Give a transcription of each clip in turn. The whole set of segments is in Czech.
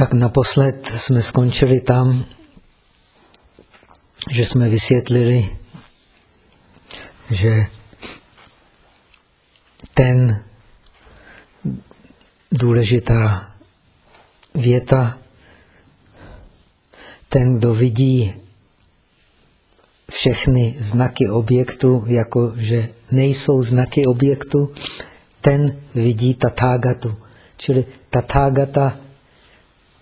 Tak naposled jsme skončili tam, že jsme vysvětlili, že ten důležitá věta, ten, kdo vidí všechny znaky objektu, jako že nejsou znaky objektu, ten vidí tatágatu. Čili tatágata,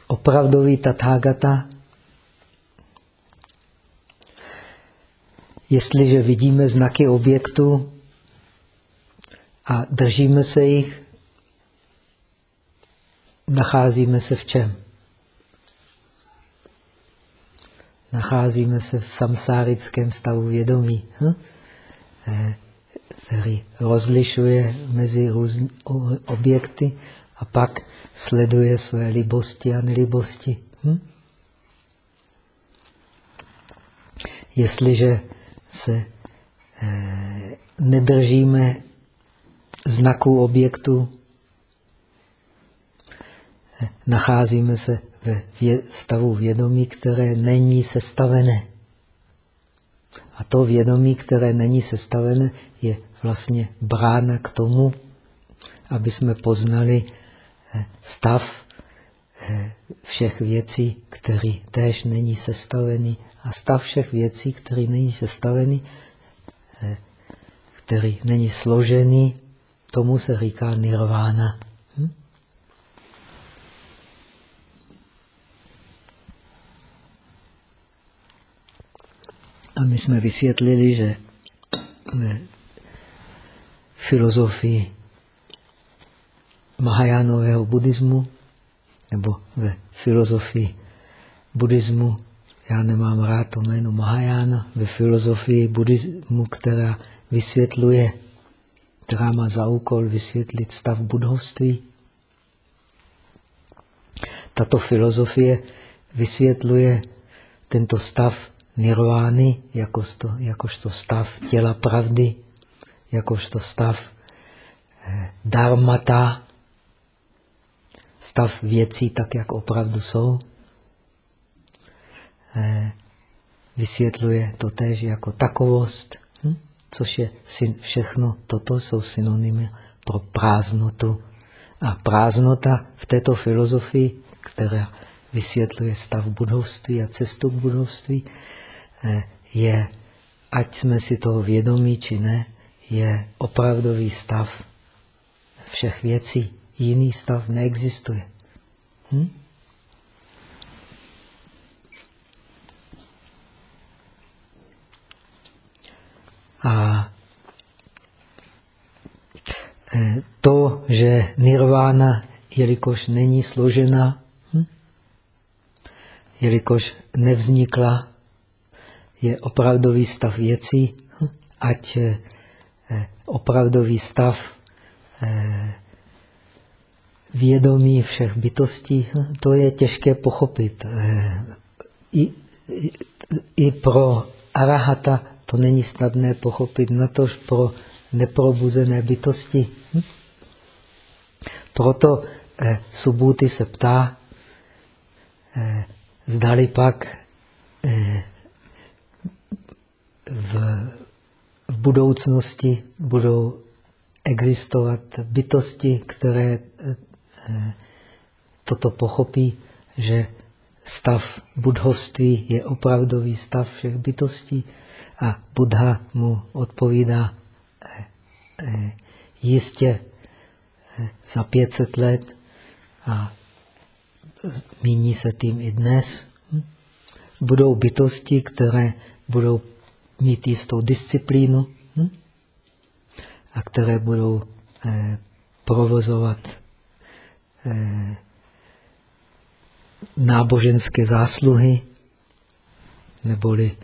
opravdový tatágata, jestliže vidíme znaky objektu a držíme se jich, nacházíme se v čem? Nacházíme se v samsárickém stavu vědomí, hm? Eh, který rozlišuje mezi různý objekty a pak sleduje své libosti a nelibosti. Hm? Jestliže se eh, nedržíme znaků objektu, eh, nacházíme se ve stavu vědomí, které není sestavené. A to vědomí, které není sestavené, je vlastně brána k tomu, aby jsme poznali stav eh, všech věcí, který též není sestavený. A stav všech věcí, který není sestavený, eh, který není složený, tomu se říká nirvána. Hm? A my jsme vysvětlili, že filozofii Mahajánového buddhismu nebo ve filozofii buddhismu, já nemám rád to jméno Mahajána, ve filozofii buddhismu, která vysvětluje, která má za úkol vysvětlit stav budhovství. Tato filozofie vysvětluje tento stav nirvány jakožto, jakožto stav těla pravdy, jakožto stav eh, dharmata, stav věcí tak, jak opravdu jsou. Eh, vysvětluje to též jako takovost, hm? což je všechno, toto jsou synonymy pro prázdnotu. A prázdnota v této filozofii, která vysvětluje stav budovství a cestu k budovství, eh, je, ať jsme si toho vědomí či ne, je opravdový stav všech věcí. Jiný stav neexistuje. Hm? A eh, to, že nirvána, jelikož není složena, hm? jelikož nevznikla, je opravdový stav věcí, hm? ať eh, Eh, opravdový stav eh, vědomí všech bytostí, to je těžké pochopit. Eh, I, i pro arahata to není snadné pochopit, natož pro neprobuzené bytosti. Hm. Proto Subhuti se ptá, zdali pak v v budoucnosti budou existovat bytosti, které eh, toto pochopí, že stav budhovství je opravdový stav všech bytostí a Buddha mu odpovídá eh, eh, jistě za 500 let a míní se tím i dnes. Hm, budou bytosti, které budou mít jistou disciplínu hm? a které budou eh, provozovat eh, náboženské zásluhy neboli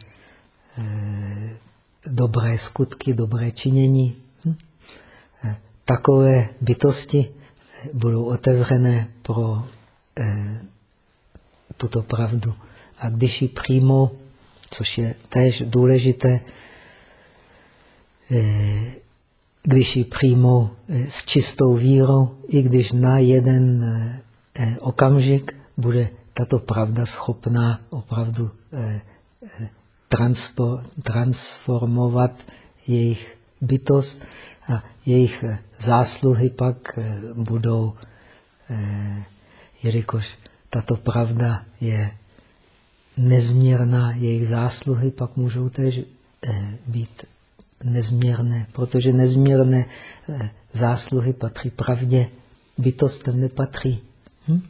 eh, dobré skutky, dobré činění. Hm? Eh, takové bytosti budou otevřené pro eh, tuto pravdu. A když ji přijmou, což je též důležité, eh, když ji přijmou eh, s čistou vírou, i když na jeden eh, okamžik, bude tato pravda schopná opravdu eh, eh, transformovat jejich bytost a jejich zásluhy pak budou, jelikož tato pravda je nezměrná, jejich zásluhy pak můžou tež být nezměrné, protože nezměrné zásluhy patří pravdě, bytostem nepatří. Hm?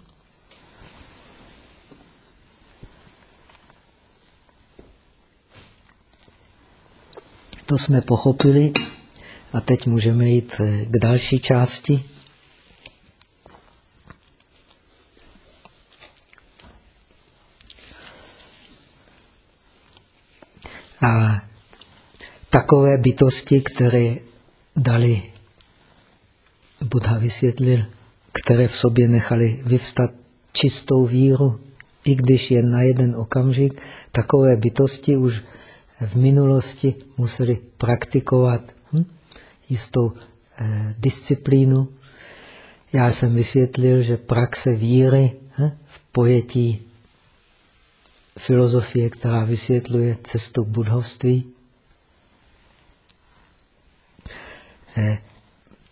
To jsme pochopili a teď můžeme jít eh, k další části. A takové bytosti, které dali, Buddha vysvětlil, které v sobě nechali vyvstat čistou víru, i když jen na jeden okamžik, takové bytosti už v minulosti museli praktikovat hm, jistou eh, disciplínu. Já jsem vysvětlil, že praxe víry hm, v pojetí filozofie, která vysvětluje cestu k budhovství, eh,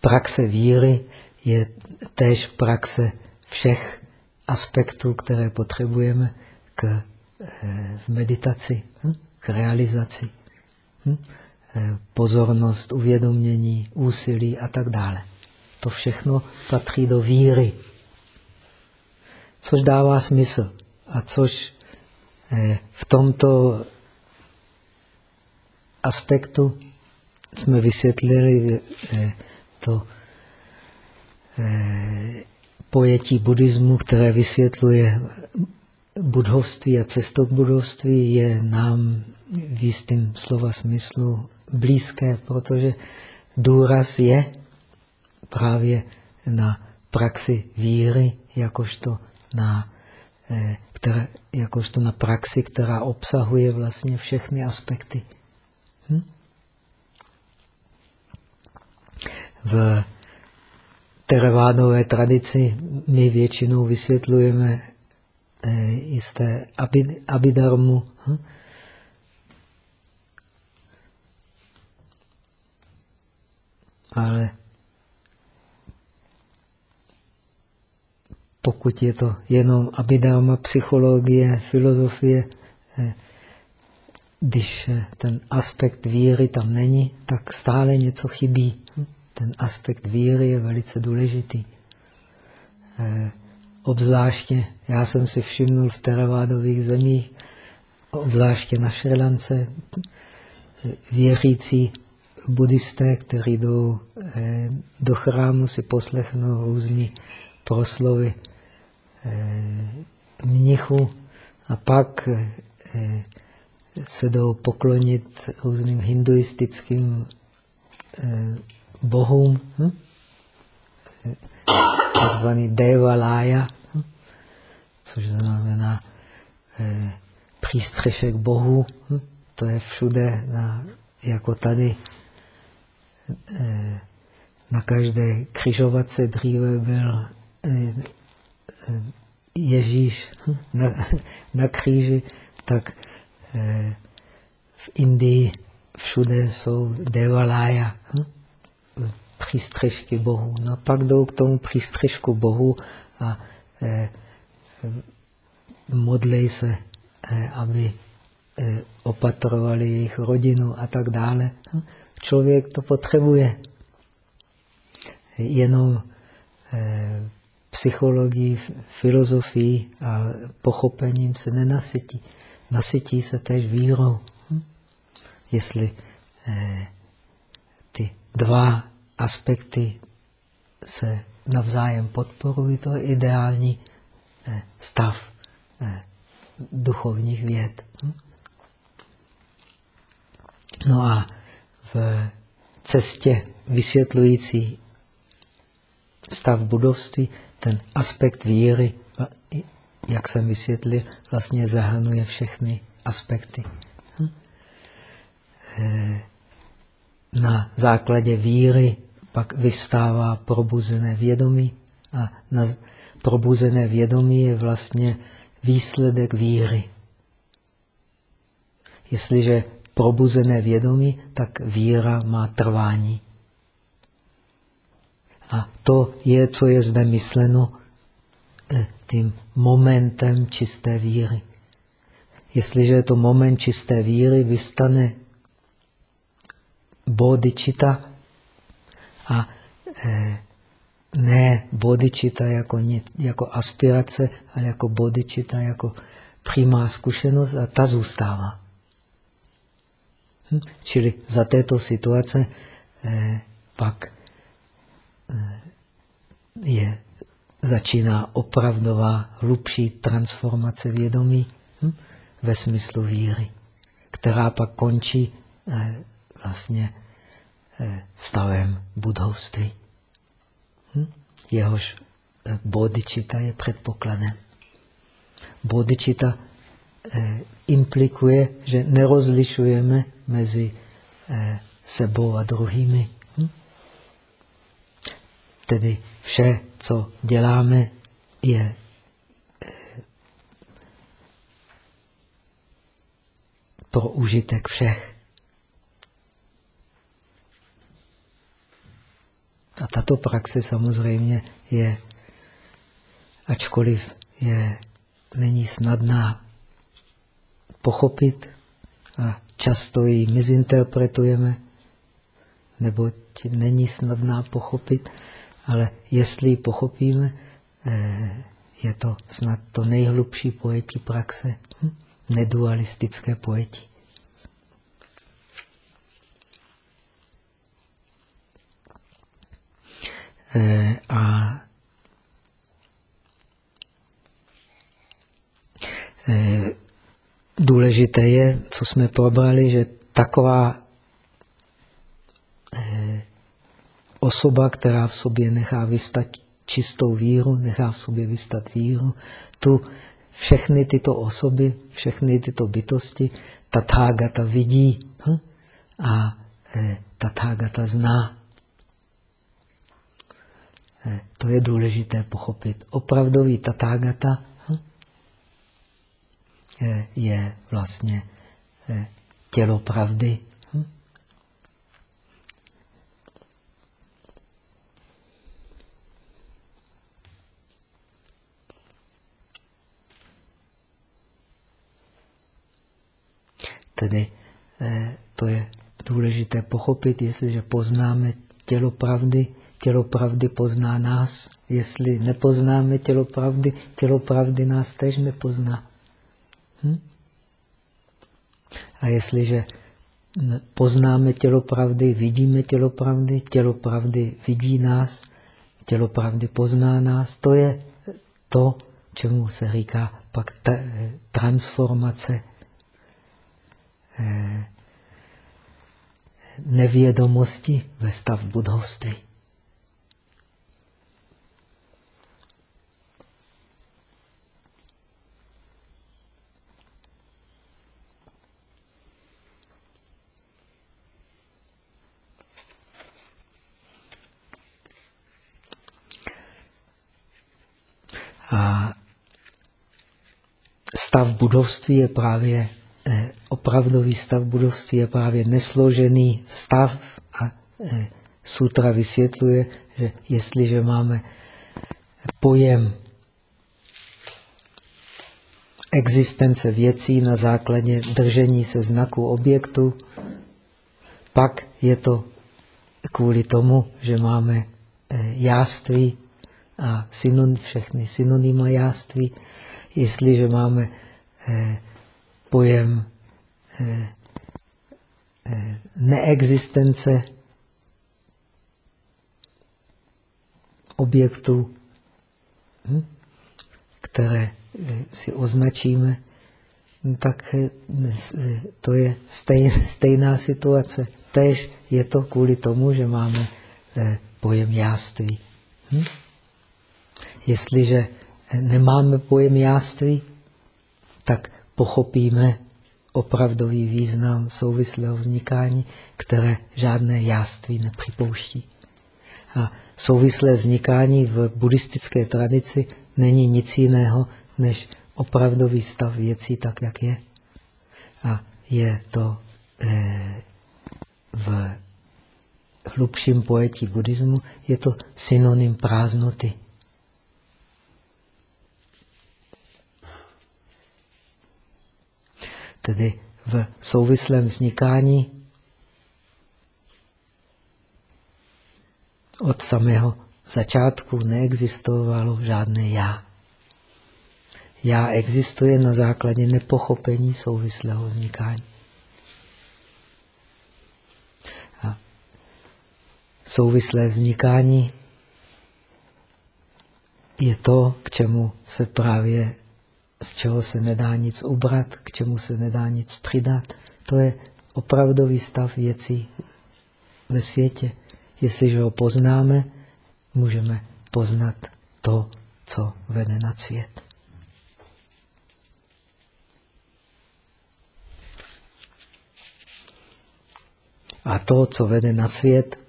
praxe víry je též praxe všech aspektů, které potřebujeme k eh, meditaci. Hm? k realizaci. Hm? Eh, pozornost, uvědomění, úsilí a tak dále. To všechno patří do víry, což dává smysl a což eh, v tomto aspektu jsme vysvětlili eh, to pojetí buddhismu, které vysvětluje budhovství a cestou k budhovství je nám v jistém slova smyslu blízké, protože důraz je právě na praxi víry, jakožto na, eh, která, jakožto na praxi, která obsahuje vlastně všechny aspekty. V teravádové tradici my většinou vysvětlujeme eh, jisté abidarmu, hm? ale pokud je to jenom abidama, psychologie, filozofie, eh, když eh, ten aspekt víry tam není, tak stále něco chybí. Ten aspekt víry je velice důležitý. Eh, obzvláště, já jsem si všimnul v teravádových zemích, obzvláště na Šrilance, věřící buddhisté, kteří jdou eh, do chrámu, si poslechnou různé proslovy eh, mnichu a pak se jdou poklonit různým hinduistickým bohům, hm? takzvaný Devalaya, hm? což znamená přístřešek bohu. Hm? To je všude, na, jako tady Eh, na každé křižovatce dříve byl eh, eh, Ježíš na, na kříži, tak v Indii všude jsou devalája, hm? Přístřežky Bohu. No pak jdou k tomu přístřežku Bohu a modlej se, aby opatrovali jejich rodinu a tak dále. Hm? člověk to potřebuje. Jenom eh, psychologii, filozofii a pochopením se nenasytí. Nasytí se tež vírou. Hm? Jestli eh, ty dva aspekty se navzájem podporují, to je ideální eh, stav eh, duchovních věd. Hm? No a v cestě vysvětlující stav budovství, ten aspekt víry, jak jsem vysvětlil, vlastně zahrnuje všechny aspekty. Hm? Eh, na základě víry pak vyvstává probuzené vědomí a na, probuzené vědomí je vlastně výsledek víry. Jestliže probuzené vědomí, tak víra má trvání. A to je, co je zde myšleno eh, tím momentem čisté víry. Jestliže je to moment čisté víry, vystane bodičita a eh, ne bodičita jako, jako aspirace, ale jako bodičita, jako přímá zkušenost a ta zůstává. Hm? Čili za této situace eh, pak eh, je, začíná opravdová hlubší transformace vědomí hm? ve smyslu víry, která pak končí eh, vlastně stavem budovství. Hm? Jehož eh, bodičita je předpokladem. Bodičita eh, implikuje, že nerozlišujeme mezi eh, sebou a druhými. Hm? Tedy vše, co děláme, je pro užitek všech. A tato praxe samozřejmě je, ačkoliv je, není snadná pochopit a často ji mizinterpretujeme, nebo není snadná pochopit, ale jestli ji pochopíme, eh, je to snad to nejhlubší pojetí praxe, hm? nedualistické pojetí. A eh, důležité je, co jsme probrali, že taková eh, osoba, která v sobě nechá vystat čistou víru, nechá v sobě vystat víru, tu všechny tyto osoby, všechny tyto bytosti Tathagata vidí hm? a Tathagata zná. Eh, to je důležité pochopit. Opravdový tatágata hm, je vlastně eh, tělo pravdy. Hm. Tedy eh, to je důležité pochopit, jestliže poznáme tělo pravdy, tělo pravdy pozná nás. Jestli nepoznáme tělo pravdy, tělo pravdy nás tež nepozná. Hm? A jestliže poznáme tělo pravdy, vidíme tělo pravdy, tělo pravdy vidí nás, tělo pravdy pozná nás, to je to, čemu se říká pak transformace eh, nevědomosti ve stav budovství. A stav budovství je právě, eh, opravdový stav budovství je právě nesložený stav a eh, sutra vysvětluje, že jestliže máme pojem existence věcí na základě držení se znaku objektu, pak je to kvůli tomu, že máme eh, jáství a synon, všechny synonyma jáství. Jestliže máme eh, pojem eh, eh, neexistence objektů, hm, které eh, si označíme, tak eh, eh, to je stejná, stejná situace. Tež je to kvůli tomu, že máme pojem jáství. Hm? Jestliže nemáme pojem jáství, tak pochopíme opravdový význam souvislého vznikání, které žádné jáství nepřipouští. A souvislé vznikání v buddhistické tradici není nic jiného než opravdový stav věcí tak, jak je. A je to eh, v hlubším pojetí buddhismu, je to synonym prázdnoty. Tedy v souvislém vznikání od samého začátku neexistovalo žádné já. Já existuje na základě nepochopení souvislého vznikání. A souvislé vznikání je to, k čemu se právě, z čeho se nedá nic ubrat, k čemu se nedá nic přidat. To je opravdový stav věcí ve světě. Jestliže ho poznáme, můžeme poznat to, co vede na svět. A to, co vede na svět,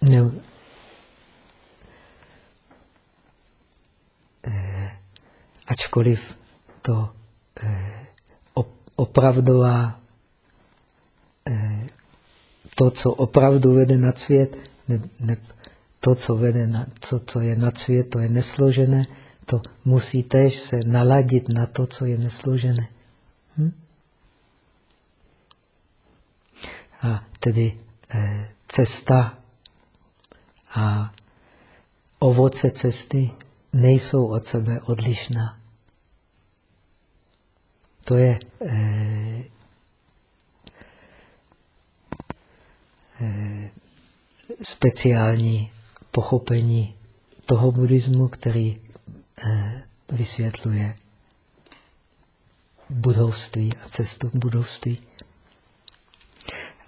ne, ačkoliv to eh, opravdová, eh, to, co opravdu vede na svět, ne, ne, to, co, vede na, co, co je na svět, to je nesložené, to musí též se naladit na to, co je nesložené. Hm? A tedy eh, cesta a ovoce cesty nejsou od sebe odlišná. To je eh, eh, speciální pochopení toho buddhismu, který eh, vysvětluje budovství a cestu budovství.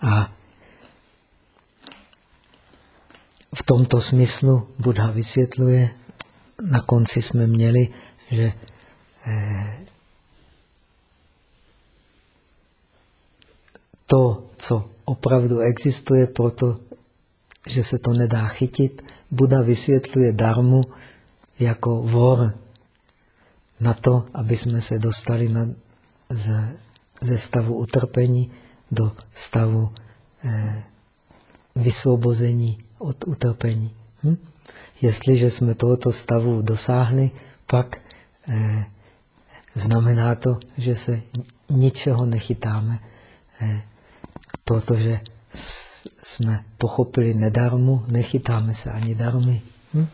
A v tomto smyslu Buddha vysvětluje, na konci jsme měli, že eh, to, co opravdu existuje, proto, že se to nedá chytit, Buddha vysvětluje darmu jako vor na to, aby jsme se dostali na, ze, ze stavu utrpení do stavu eh, vysvobození od utrpení. Hm? Jestliže jsme tohoto stavu dosáhli, pak eh, znamená to, že se ničeho nechytáme, eh, protože jsme pochopili nedarmu, nechytáme se ani darmy. Hm?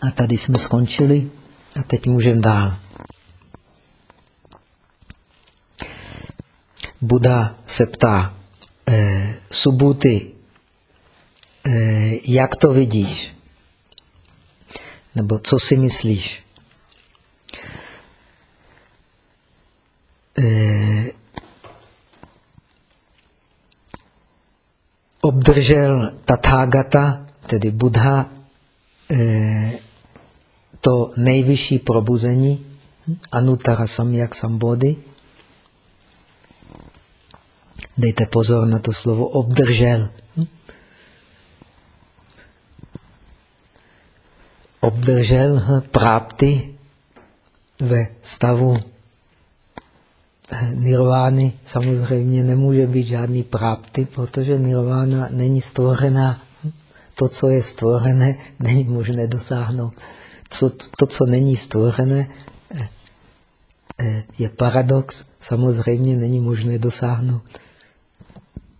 A tady jsme skončili a teď můžeme dál. Buda se ptá, eh, Subuty, jak to vidíš? Nebo co si myslíš? Eh, obdržel Tathagata, tedy Buddha, eh, to nejvyšší probuzení, Anutara Samyak Sambodhi. Dejte pozor na to slovo obdržel. Obdržel prápty ve stavu nirvány samozřejmě nemůže být žádný prápty, protože nirvána není stvořená. To, co je stvořené, není možné dosáhnout co, to, co není stvořené, eh, eh, je paradox. Samozřejmě není možné dosáhnout.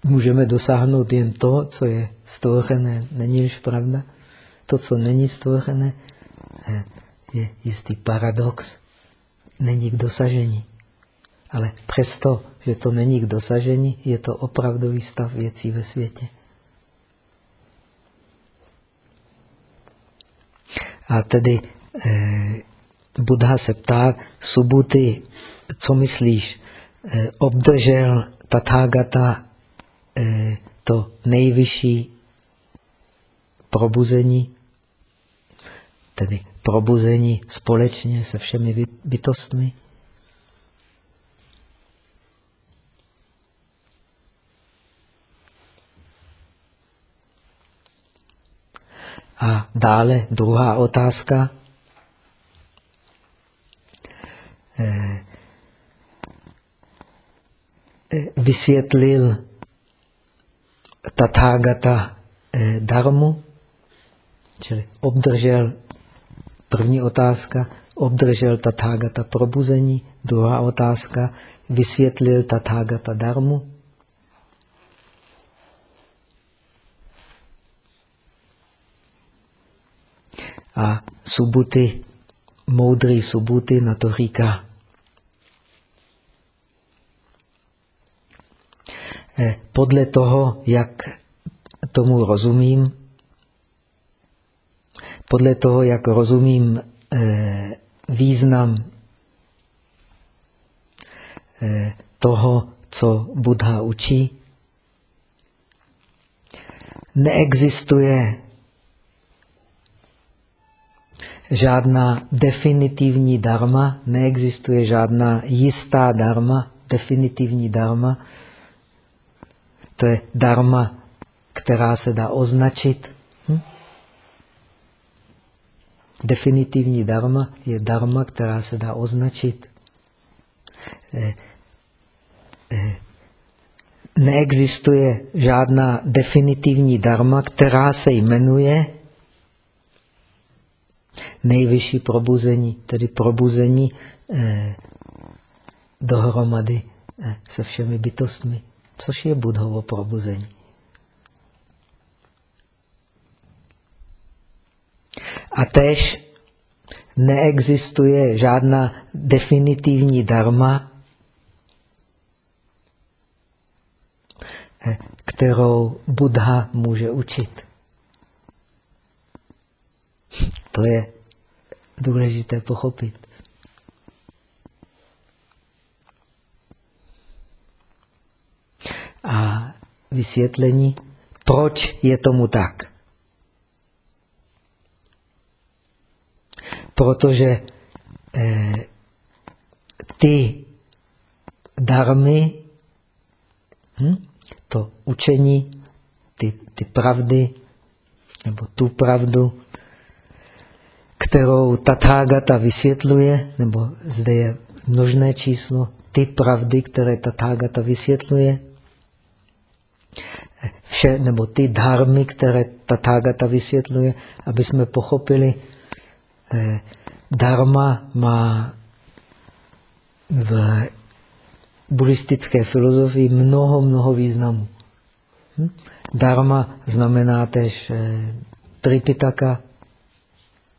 Můžeme dosáhnout jen to, co je stvořené. Není-liž pravda? To, co není stvořené, eh, je jistý paradox. Není k dosažení. Ale přesto, že to není k dosažení, je to opravdový stav věcí ve světě. A tedy eh, Buddha se ptá, Subuty, co myslíš? Eh, obdržel Tathagata eh, to nejvyšší probuzení, tedy probuzení společně se všemi bytostmi. A dále druhá otázka. Eh, eh, vysvětlil Tathagata eh, darmu, čili obdržel první otázka, obdržel Tathagata probuzení, druhá otázka, vysvětlil Tathagata darmu. A Subuty, moudrý Subuty na to říká. Eh, podle toho, jak tomu rozumím, podle toho, jak rozumím eh, význam eh, toho, co Buddha učí, neexistuje žádná definitivní dharma, neexistuje žádná jistá dharma, definitivní dharma. To je dharma, která se dá označit. Hm? Definitivní dharma je dharma, která se dá označit. Eh, eh, neexistuje žádná definitivní dharma, která se jmenuje nejvyšší probuzení, tedy probuzení eh, dohromady se všemi bytostmi, což je budhovo probuzení. A tež neexistuje žádná definitivní dharma, eh, kterou Buddha může učit. To je důležité pochopit. A vysvětlení, proč je tomu tak. Protože eh, ty darmy, hm, to učení, ty, ty pravdy, nebo tu pravdu, kterou Tathagata vysvětluje, nebo zde je množné číslo, ty pravdy, které Tathagata vysvětluje, vše, nebo ty dharmy, které Tathagata vysvětluje, aby jsme pochopili, dharma má v buddhistické filozofii mnoho, mnoho významů. Hm? Dharma znamená tež eh, Tripitaka,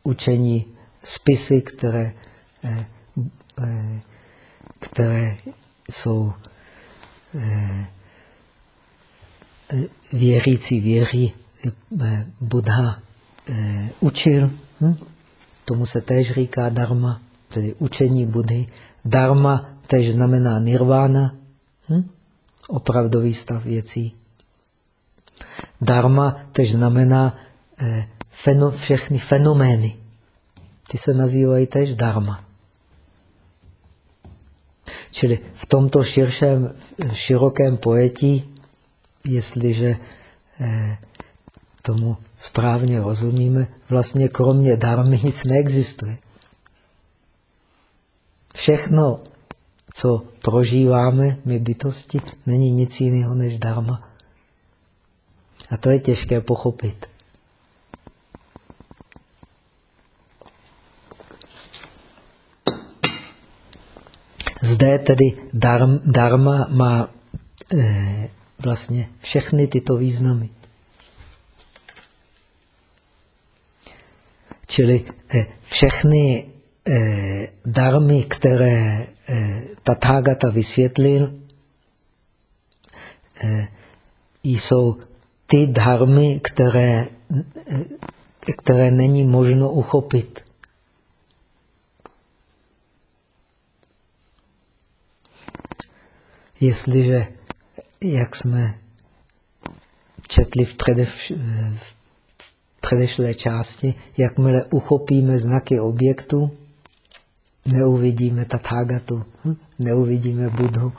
učení spisy, které, eh, eh, které jsou eh, věřící věří Buddha učil. Hm? Tomu se též říká dharma, tedy učení Budhy. Dharma též znamená nirvana, hm? opravdový stav věcí. Dharma tež znamená feno, všechny fenomény. Ty se nazývají tež dharma. Čili v tomto širším, širokém pojetí, jestliže eh, tomu správně rozumíme, vlastně kromě dharmy nic neexistuje. Všechno, co prožíváme, my bytosti, není nic jiného než dharma. A to je těžké pochopit. Zde tedy dharma má eh, vlastně všechny tyto významy. Čili eh, všechny eh, darmy, které eh, Tathagata vysvětlil, jsou ty dharmy, které, které není možno uchopit. Jestliže, jak jsme četli v, předev, v předešlé části, jakmile uchopíme znaky objektu, neuvidíme tathagatu, hm? neuvidíme Budhu.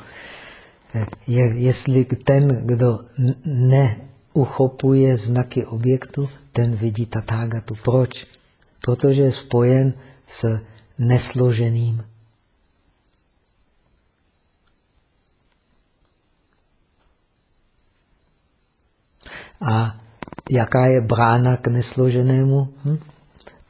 Je, jestli ten, kdo ne, uchopuje znaky objektu, ten vidí tatágatu. Proč? Protože je spojen s nesloženým. A jaká je brána k nesloženému? Hm?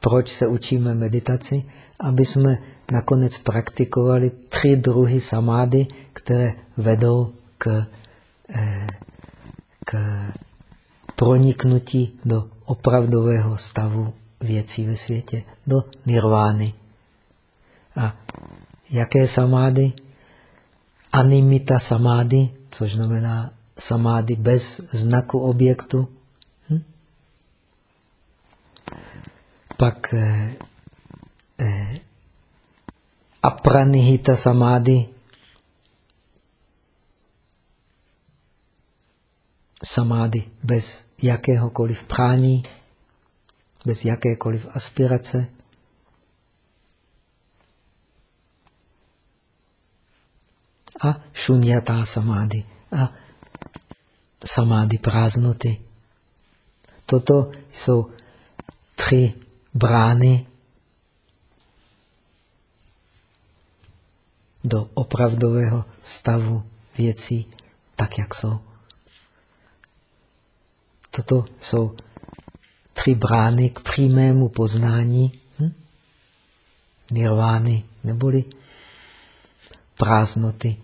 Proč se učíme meditaci? Aby jsme nakonec praktikovali tři druhy samády, které vedou k, eh, k proniknutí do opravdového stavu věcí ve světě, do nirvány. A jaké samády? Animita samády, což znamená samády bez znaku objektu. Pak eh, eh, apranihita samády, samády bez jakéhokoliv prání, bez jakékoliv aspirace. A šunyatá samády. A samády prázdnoty. Toto jsou tři brány do opravdového stavu věcí tak, jak jsou. Toto jsou tři brány k přímému poznání hm? nirvány, neboli prázdnoty.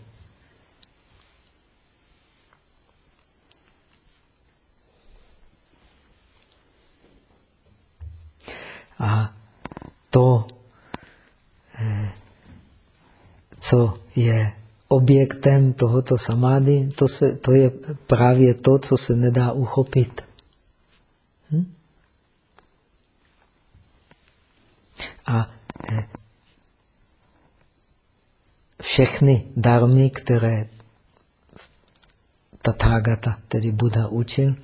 A to, eh, co je objektem tohoto samády, to, se, to je právě to, co se nedá uchopit. Hm? A eh, všechny darmy, které Tathagata, tedy Buddha, učil,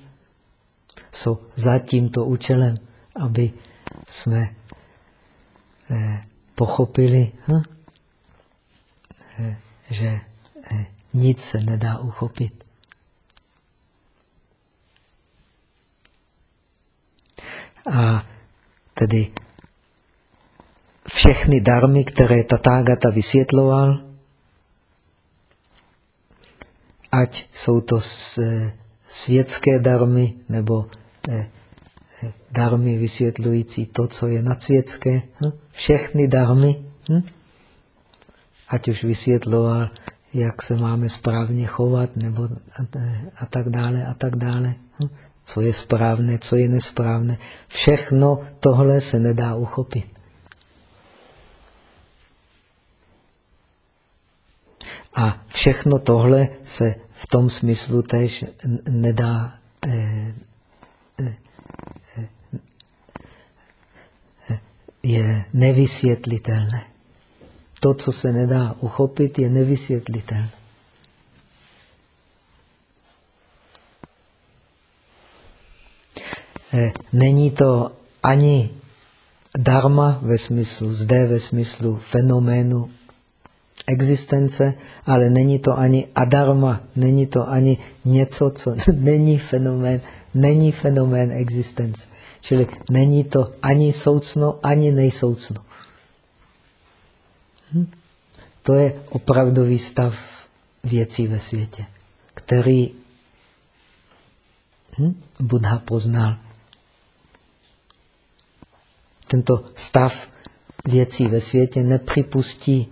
jsou za tímto účelem, aby jsme eh, pochopili, hm? eh, že eh, nic se nedá uchopit. A tedy všechny darmy, které Tatágata vysvětloval, ať jsou to světské darmy nebo darmy vysvětlující to, co je nadsvětské. Hm? Všechny darmy, hm? ať už vysvětloval, jak se máme správně chovat, nebo a, tak dále, a tak dále. Hm? Co je správné, co je nesprávné. Všechno tohle se nedá uchopit. A všechno tohle se v tom smyslu tež nedá eh, eh, je nevysvětlitelné. To, co se nedá uchopit, je nevysvětlitelné. Eh, není to ani dharma ve smyslu, zde ve smyslu fenoménu existence, ale není to ani adarma, není to ani něco, co není fenomén, není fenomén existence. Čili není to ani soucno, ani nejsoucno. Hm? To je opravdový stav věcí ve světě, který hm, Buddha poznal. Tento stav věcí ve světě nepřipustí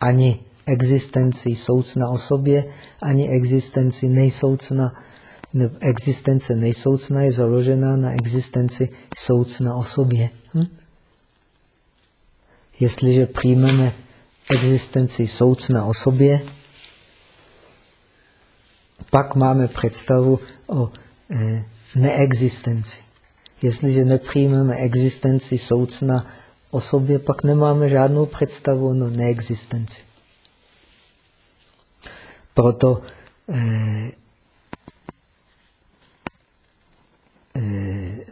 ani existenci soucna o sobě, ani existenci nejsoucna existence nejsoucna je založena na existenci soucna o sobě. Hm? Jestliže přijmeme existenci soucna o sobě, pak máme představu o e, neexistenci. Jestliže nepřijmeme existenci soucna o sobě, pak nemáme žádnou představu o neexistenci. Proto e, Eh,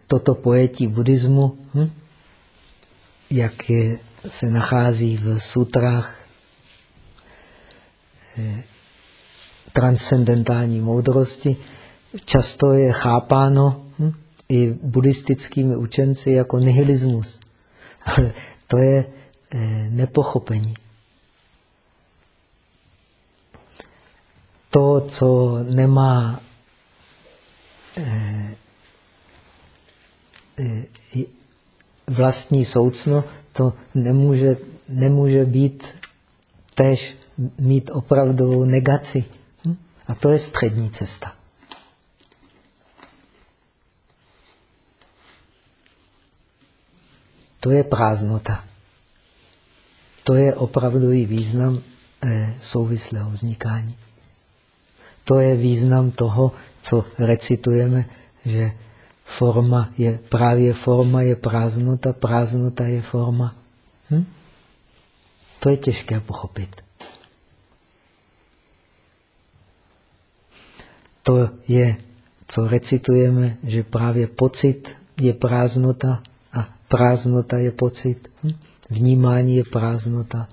toto pojetí buddhismu, hm? jak je, se nachází v sutrách eh, transcendentální moudrosti, často je chápáno hm, i buddhistickými učenci jako nihilismus. Ale to je eh, nepochopení. To, co nemá eh, eh, vlastní soucno, to nemůže, nemůže být tež mít opravdovou negaci. Hm? A to je střední cesta. To je prázdnota. To je opravdový význam eh, souvislého vznikání. To je význam toho, co recitujeme, že forma je, právě forma je prázdnota, prázdnota je forma. Hm? To je těžké pochopit. To je, co recitujeme, že právě pocit je prázdnota a prázdnota je pocit. Hm? Vnímání je prázdnota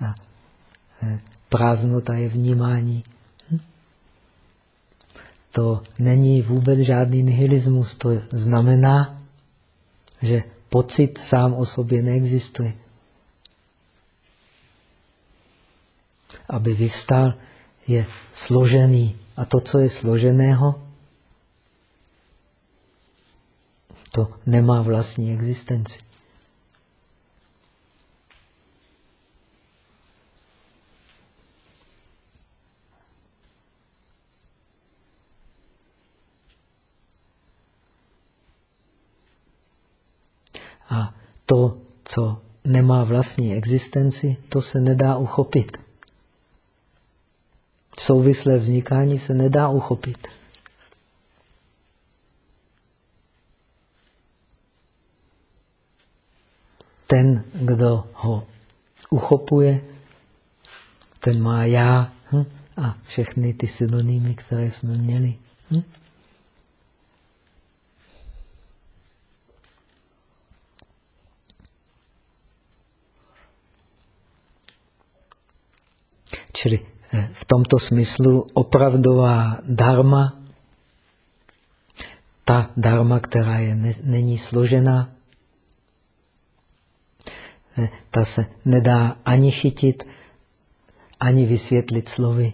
a e, prázdnota je vnímání. To není vůbec žádný nihilismus. To znamená, že pocit sám o sobě neexistuje. Aby vyvstal, je složený. A to, co je složeného, to nemá vlastní existenci. A to, co nemá vlastní existenci, to se nedá uchopit. Souvislé vznikání se nedá uchopit. Ten, kdo ho uchopuje, ten má já hm? a všechny ty synonymy, které jsme měli. Hm? Čili eh, v tomto smyslu opravdová dharma, ta dharma, která je, ne, není složená, eh, ta se nedá ani chytit, ani vysvětlit slovy.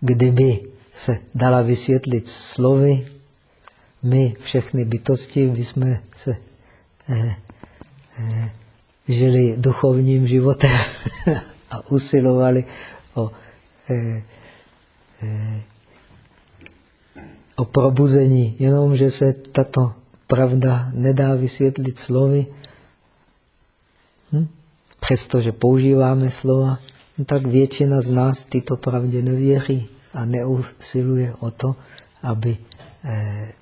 Kdyby se dala vysvětlit slovy, my všechny bytosti bychom se eh, eh, žili duchovním životem. a usilovali o, eh, eh, o probuzení, jenomže se tato pravda nedá vysvětlit slovy. Hm? Přestože používáme slova, no tak většina z nás tyto pravdě nevěří a neusiluje o to, aby eh,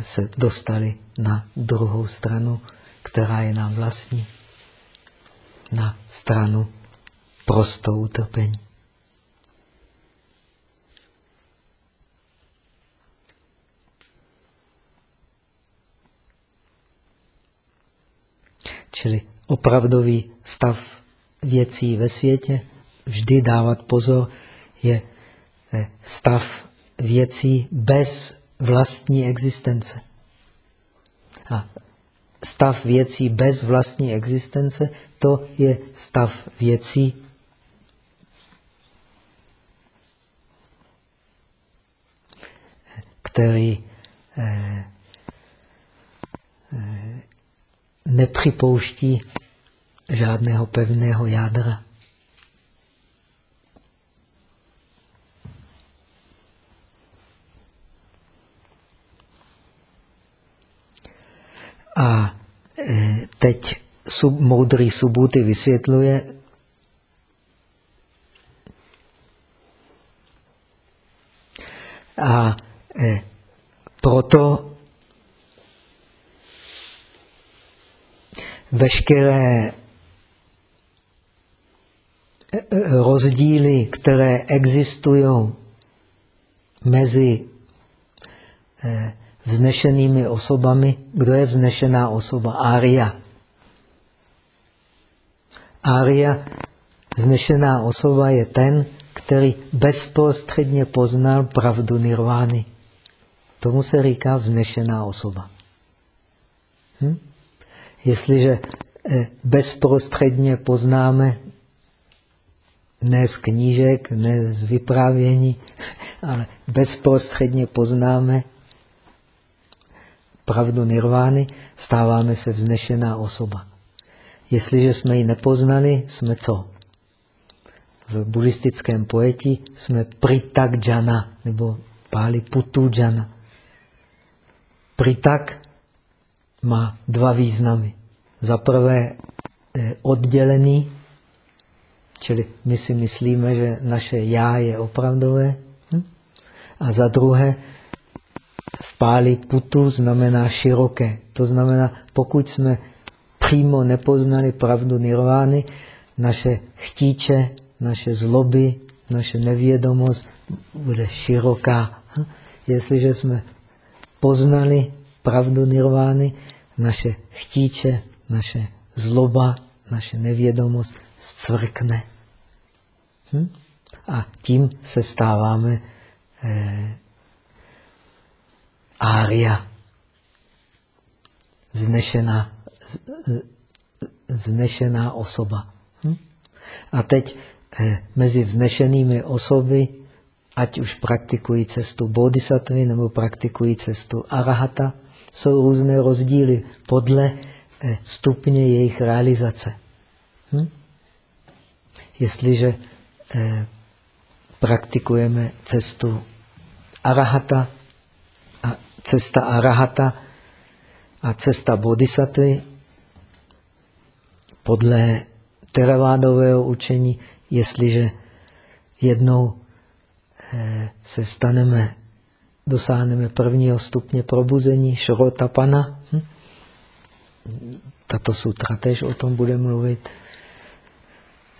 se dostali na druhou stranu, která je nám vlastní na stranu prostou utrpení. Čili opravdový stav věcí ve světě, vždy dávat pozor, je stav věcí bez vlastní existence. A stav věcí bez vlastní existence, to je stav věcí, který eh, eh, nepřipouští žádného pevného jádra. A e, teď sub, moudrý Subhuty vysvětluje, a e, proto veškeré e, rozdíly, které existují mezi vznešenými osobami. Kdo je vznešená osoba? Ária. Ária, vznešená osoba je ten, který bezprostředně poznal pravdu nirvány. Tomu se říká vznešená osoba. Hm? Jestliže eh, bezprostředně poznáme ne z knížek, ne z vyprávění, ale bezprostředně poznáme pravdu nirvány, stáváme se vznešená osoba. Jestliže jsme ji nepoznali, jsme co? V buddhistickém pojetí jsme pritak jana, nebo páli putu Pritak má dva významy. Za prvé eh, oddělený, čili my si myslíme, že naše já je opravdové. Hm? A za druhé v páli putu znamená široké. To znamená, pokud jsme přímo nepoznali pravdu nirvány, naše chtíče, naše zloby, naše nevědomost bude široká. Hm? Jestliže jsme poznali pravdu nirvány, naše chtíče, naše zloba, naše nevědomost zcvrkne. Hm? A tím se stáváme eh, ária, vznešená, vznešená osoba. Hm? A teď eh, mezi vznešenými osoby, ať už praktikují cestu bodhisattvy nebo praktikují cestu arahata, jsou různé rozdíly podle eh, stupně jejich realizace. Hm? Jestliže eh, praktikujeme cestu arahata, cesta arahata a cesta bodhisattvy podle teravádového učení, jestliže jednou se staneme, dosáhneme prvního stupně probuzení, šrotapana, hm? tato sutra tež o tom bude mluvit,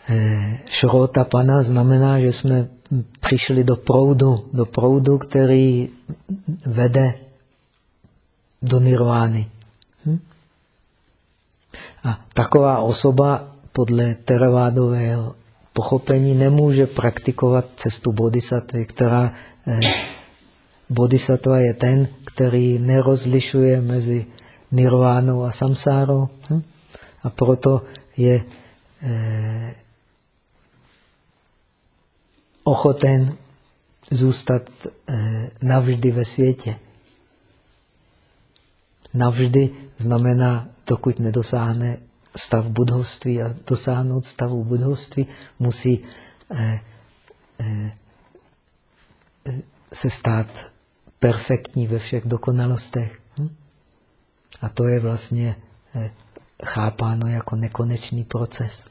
eh, šrotapana znamená, že jsme přišli do proudu, do proudu, který vede do nirvány. Hm? A taková osoba podle teravádového pochopení nemůže praktikovat cestu bodhisattvy, která eh, bodhisattva je ten, který nerozlišuje mezi nirvánou a samsárou. Hm? A proto je eh, ochoten zůstat eh, navždy ve světě navždy znamená, dokud nedosáhne stav budhovství a dosáhnout stavu budhovství, musí eh, eh, se stát perfektní ve všech dokonalostech. Hm? A to je vlastně eh, chápáno jako nekonečný proces.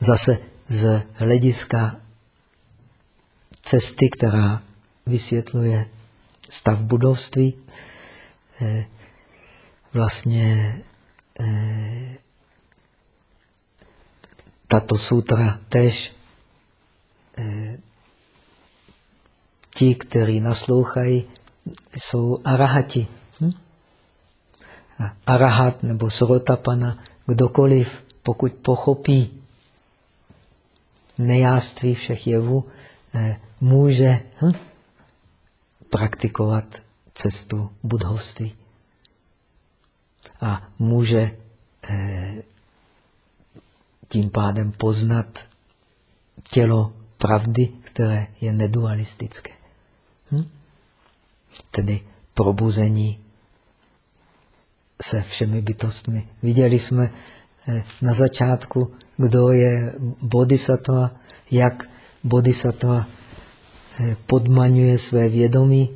Zase z hlediska cesty, která vysvětluje stav budovství. Eh, vlastně eh, tato sutra tež eh, ti, kteří naslouchají, jsou arahati. Hm? Arahat nebo srotapana, kdokoliv, pokud pochopí nejáství všech jevů, může hm? praktikovat cestu budhovství. A může eh, tím pádem poznat tělo pravdy, které je nedualistické. Hm? Tedy probuzení se všemi bytostmi. Viděli jsme eh, na začátku, kdo je bodhisattva, jak bodhisattva Eh, podmaňuje své vědomí,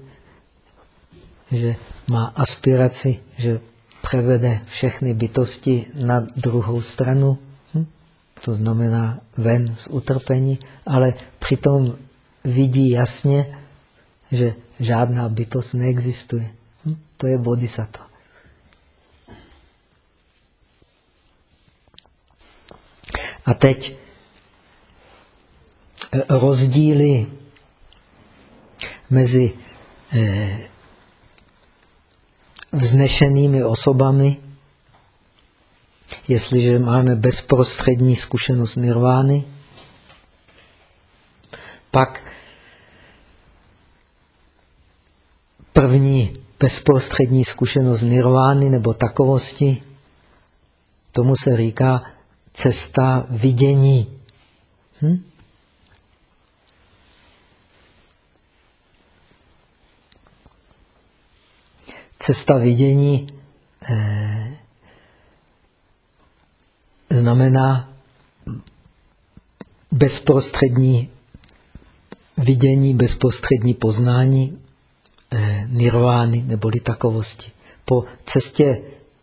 že má aspiraci, že převede všechny bytosti na druhou stranu, hm? to znamená ven z utrpení, ale přitom vidí jasně, že žádná bytost neexistuje. Hm? To je bodhisattva. A teď eh, rozdíly mezi eh, vznešenými osobami, jestliže máme bezprostřední zkušenost nirvány, Pak první bezprostřední zkušenost nirvány nebo takovosti, tomu se říká cesta vidění. Hm? Cesta vidění eh, znamená bezprostřední vidění, bezprostřední poznání eh, nirvány neboli takovosti. Po cestě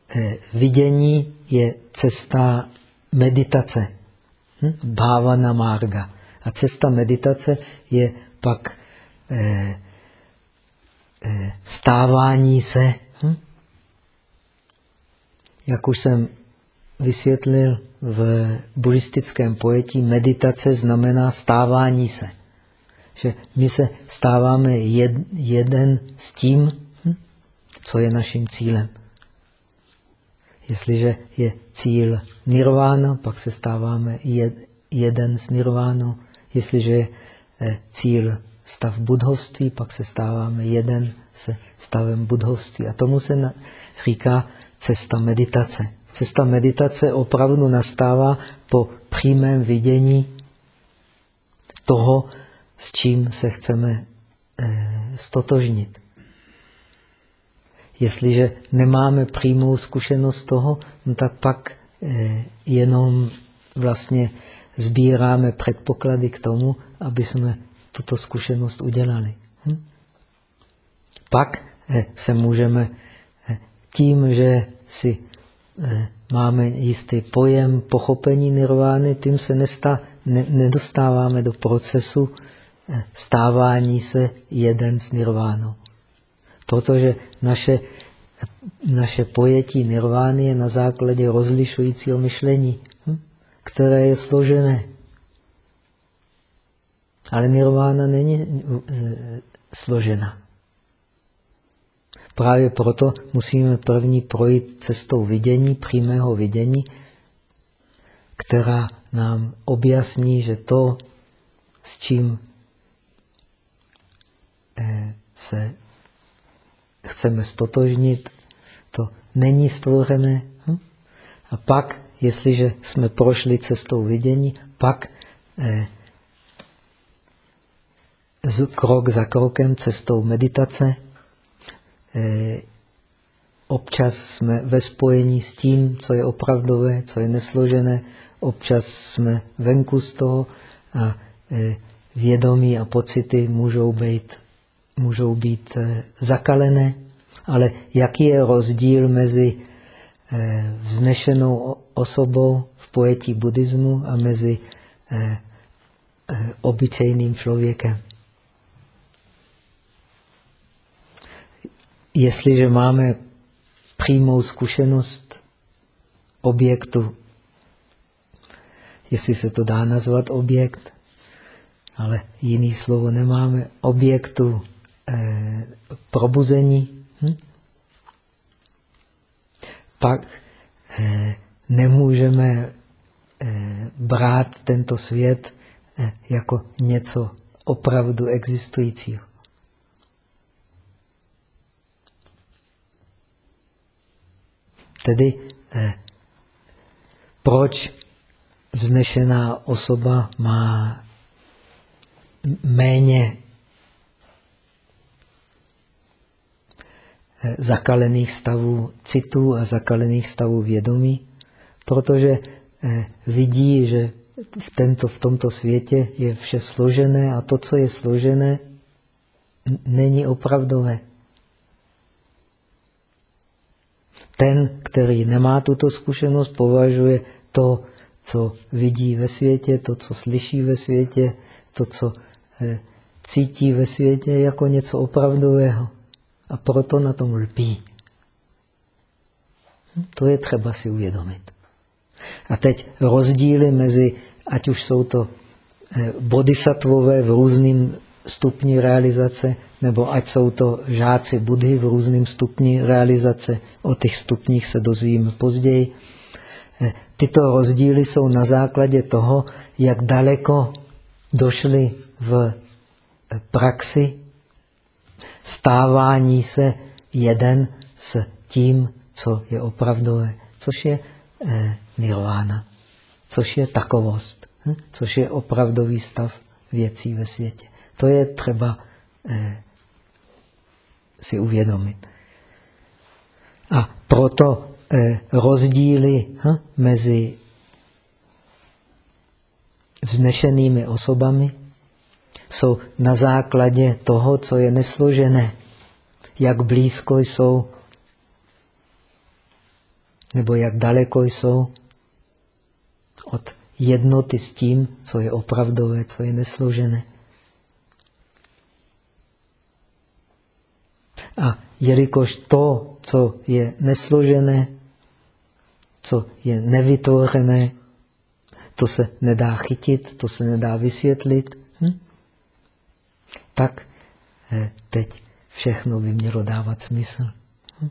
eh, vidění je cesta meditace, hm? bhavana marga. A cesta meditace je pak eh, stávání se. Hm? Jak už jsem vysvětlil v buddhistickém pojetí, meditace znamená stávání se. Že my se stáváme jed, jeden s tím, hm? co je naším cílem. Jestliže je cíl nirvána, pak se stáváme jed, jeden s nirvánou. Jestliže je eh, cíl stav budhovství, pak se stáváme jeden se stavem budhovství. A tomu se říká cesta meditace. Cesta meditace opravdu nastává po přímém vidění toho, s čím se chceme eh, stotožnit. Jestliže nemáme přímou zkušenost toho, no tak pak eh, jenom vlastně sbíráme předpoklady k tomu, aby jsme tuto zkušenost udělali. Hm? Pak eh, se můžeme eh, tím, že si máme jistý pojem pochopení nirvány, tím se nestá, ne, nedostáváme do procesu stávání se jeden s nirvánou. Protože naše, naše pojetí nirvány je na základě rozlišujícího myšlení, hm? které je složené. Ale nirvána není eh, složena. Právě proto musíme první projít cestou vidění, přímého vidění, která nám objasní, že to, s čím eh, se chceme stotožnit, to není stvořené. Hm? A pak, jestliže jsme prošli cestou vidění, pak eh, krok za krokem cestou meditace. Eh, občas jsme ve spojení s tím, co je opravdové, co je nesložené, občas jsme venku z toho a eh, vědomí a pocity můžou být můžou být eh, zakalené, ale jaký je rozdíl mezi vznešenou osobou v pojetí buddhismu a mezi obyčejným člověkem? Jestliže máme přímou zkušenost objektu, jestli se to dá nazvat objekt, ale jiný slovo nemáme, objektu eh, probuzení, hm? pak eh, nemůžeme eh, brát tento svět eh, jako něco opravdu existujícího. Tedy eh, proč vznešená osoba má méně Eh, zakalených stavů citů a zakalených stavů vědomí, protože eh, vidí, že v, tento, v tomto světě je vše složené a to, co je složené, není opravdové. Ten, který nemá tuto zkušenost, považuje to, co vidí ve světě, to, co slyší ve světě, to, co eh, cítí ve světě, jako něco opravdového. A proto na tom lpí. To je třeba si uvědomit. A teď rozdíly mezi, ať už jsou to eh, bodhisattvové v různém stupni realizace, nebo ať jsou to žáci Budhy v různém stupni realizace, o těch stupních se dozvíme později. Eh, tyto rozdíly jsou na základě toho, jak daleko došli v praxi stávání se jeden s tím, co je opravdové, což je eh, nirvana, což je takovost, hm? což je opravdový stav věcí ve světě. To je třeba eh, si uvědomit. A proto eh, rozdíly hm, mezi vznešenými osobami jsou na základě toho, co je nesložené. Jak blízko jsou, nebo jak daleko jsou od jednoty s tím, co je opravdové, co je nesložené. A jelikož to, co je nesložené, co je nevytvořené, to se nedá chytit, to se nedá vysvětlit, hm? tak eh, teď všechno by mělo dávat smysl. Hm?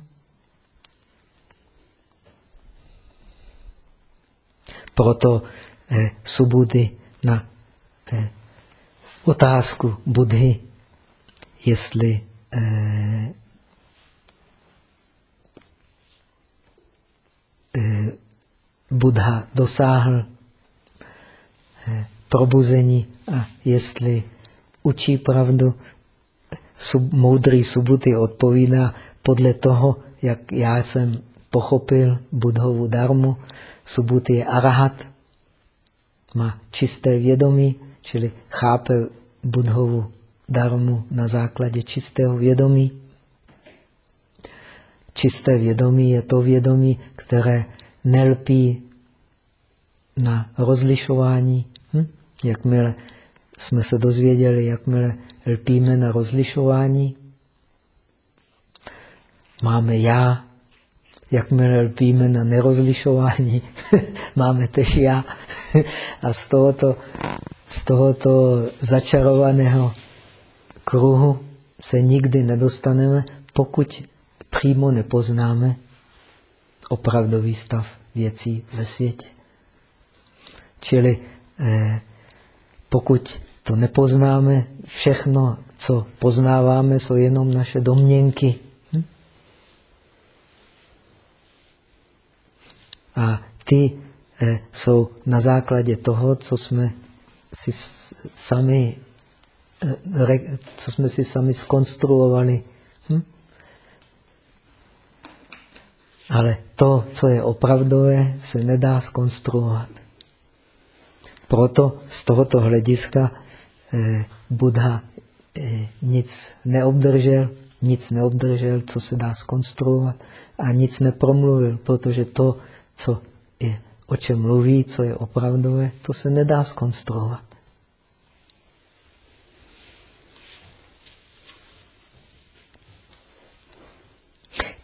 Proto eh, Subudy na eh, otázku Budhy, jestli eh, eh, Buddha dosáhl eh, probuzení a jestli učí pravdu, sub, moudrý Subuty odpovídá podle toho, jak já jsem pochopil Budhovu darmu. Subuty je arahat, má čisté vědomí, čili chápe Budhovu darmu na základě čistého vědomí. Čisté vědomí je to vědomí, které nelpí na rozlišování. Hm? Jakmile jsme se dozvěděli, jakmile lpíme na rozlišování, máme já, jakmile lpíme na nerozlišování, máme tež já. A z tohoto, z tohoto začarovaného kruhu se nikdy nedostaneme, pokud přímo nepoznáme opravdový stav věcí ve světě. Čili eh, pokud to nepoznáme, všechno, co poznáváme, jsou jenom naše domněnky. Hm? A ty eh, jsou na základě toho, co jsme si sami co jsme si sami skonstruovali. Hm? Ale to, co je opravdové, se nedá skonstruovat. Proto z tohoto hlediska eh, Buddha eh, nic neobdržel, nic neobdržel, co se dá skonstruovat a nic nepromluvil, protože to, co je, o čem mluví, co je opravdové, to se nedá skonstruovat.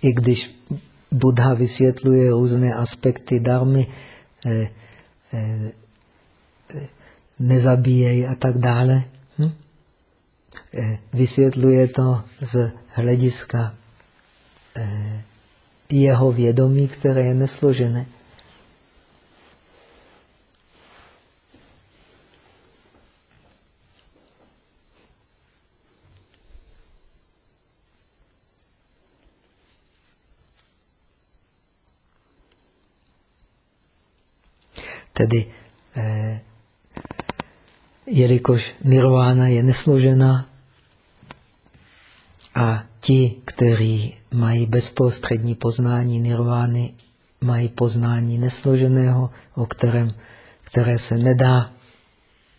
I když Buddha vysvětluje různé aspekty darmy, eh, eh, nezabíjej a tak dále, hm? eh, vysvětluje to z hlediska eh, jeho vědomí, které je nesložené. Tedy, eh, jelikož nirvána je nesložená a ti, kteří mají bezprostřední poznání nirvány, mají poznání nesloženého, o kterém, které se nedá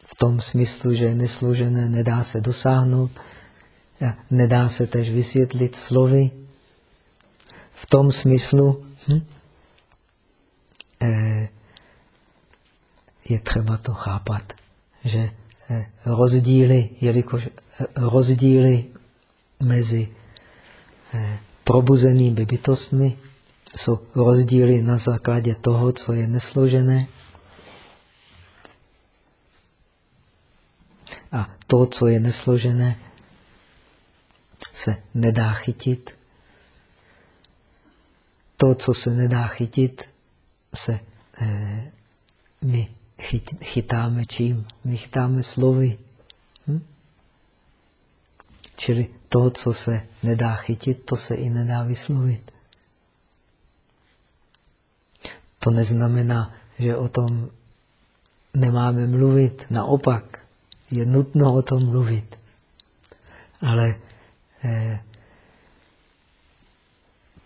v tom smyslu, že je nesložené, nedá se dosáhnout, nedá se tež vysvětlit slovy. V tom smyslu hm, eh, je třeba to chápat, že eh, rozdíly, jelikož eh, rozdíly mezi eh, probuzenými bytostmi jsou rozdíly na základě toho, co je nesložené. A to, co je nesložené, se nedá chytit. To, co se nedá chytit, se eh, my chyt, chytáme čím? My chytáme slovy. Hm? Čili to, co se nedá chytit, to se i nedá vyslovit. To neznamená, že o tom nemáme mluvit. Naopak, je nutno o tom mluvit. Ale eh,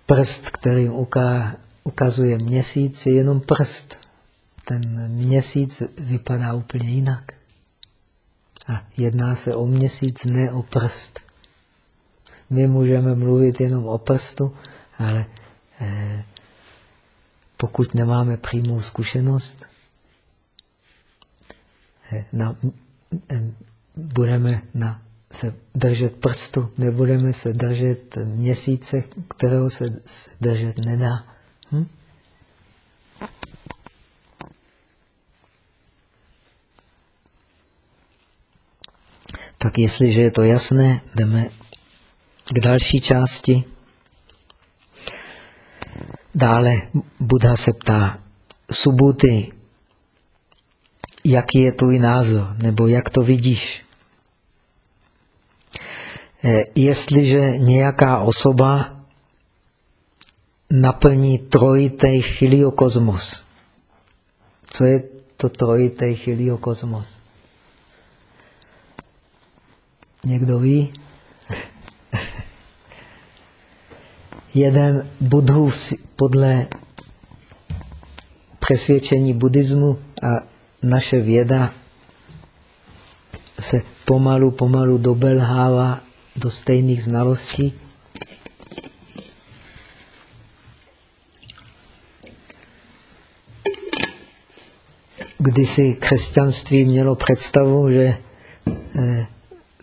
prst, který uká, ukazuje měsíc, je jenom prst. Ten měsíc vypadá úplně jinak. A jedná se o měsíc, ne o prst. My můžeme mluvit jenom o prstu, ale eh, pokud nemáme přímou zkušenost, eh, na, eh, budeme na, se držet prstu, nebudeme se držet měsíce, kterého se, držet nedá. Hm? Tak jestliže je to jasné, jdeme k další části. Dále Buddha se ptá, Subuty, jaký je tvůj názor, nebo jak to vidíš? Eh, jestliže nějaká osoba naplní trojitý chiliokosmos, co je to trojitý chiliokosmos? Někdo ví? Jeden budhu podle přesvědčení buddhismu a naše věda se pomalu, pomalu dobelhává do stejných znalostí. Kdysi křesťanství mělo představu, že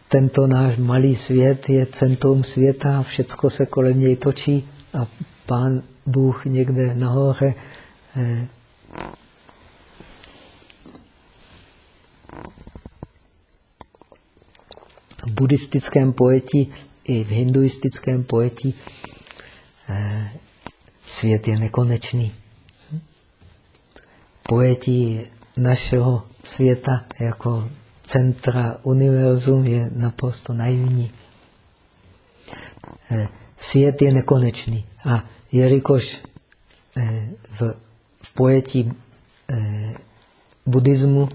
tento náš malý svět je centrum světa, všecko se kolem něj točí a pán Bůh někde nahoře eh, v buddhistickém pojetí i v hinduistickém pojetí eh, svět je nekonečný. Pojetí našeho světa jako centra univerzum je naprosto naivní. Eh, svět je nekonečný a jelikož eh, v, pojetí eh, buddhismu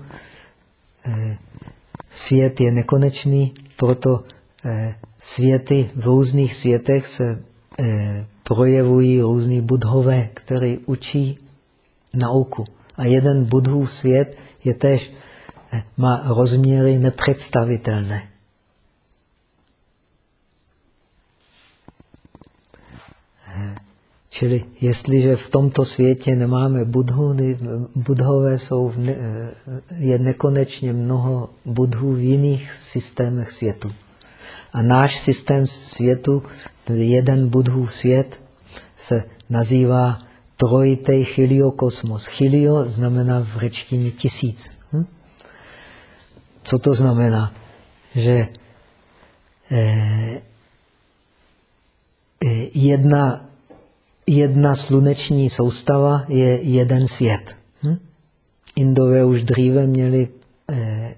svět je nekonečný, proto světy v různých světech se projevují různí budhové, které učí nauku. A jeden budhův svět je tež má rozměry nepředstavitelné. Čili jestliže v tomto světě nemáme budhu, budhové jsou, ne, je nekonečně mnoho budhů v jiných systémech světu. A náš systém světu, jeden budhů svět, se nazývá trojitej chiliokosmos. Chilio znamená v řečtině tisíc. Co to znamená? Že eh, eh, jedna, jedna sluneční soustava je jeden svět. Hm? Indové už dříve měli eh,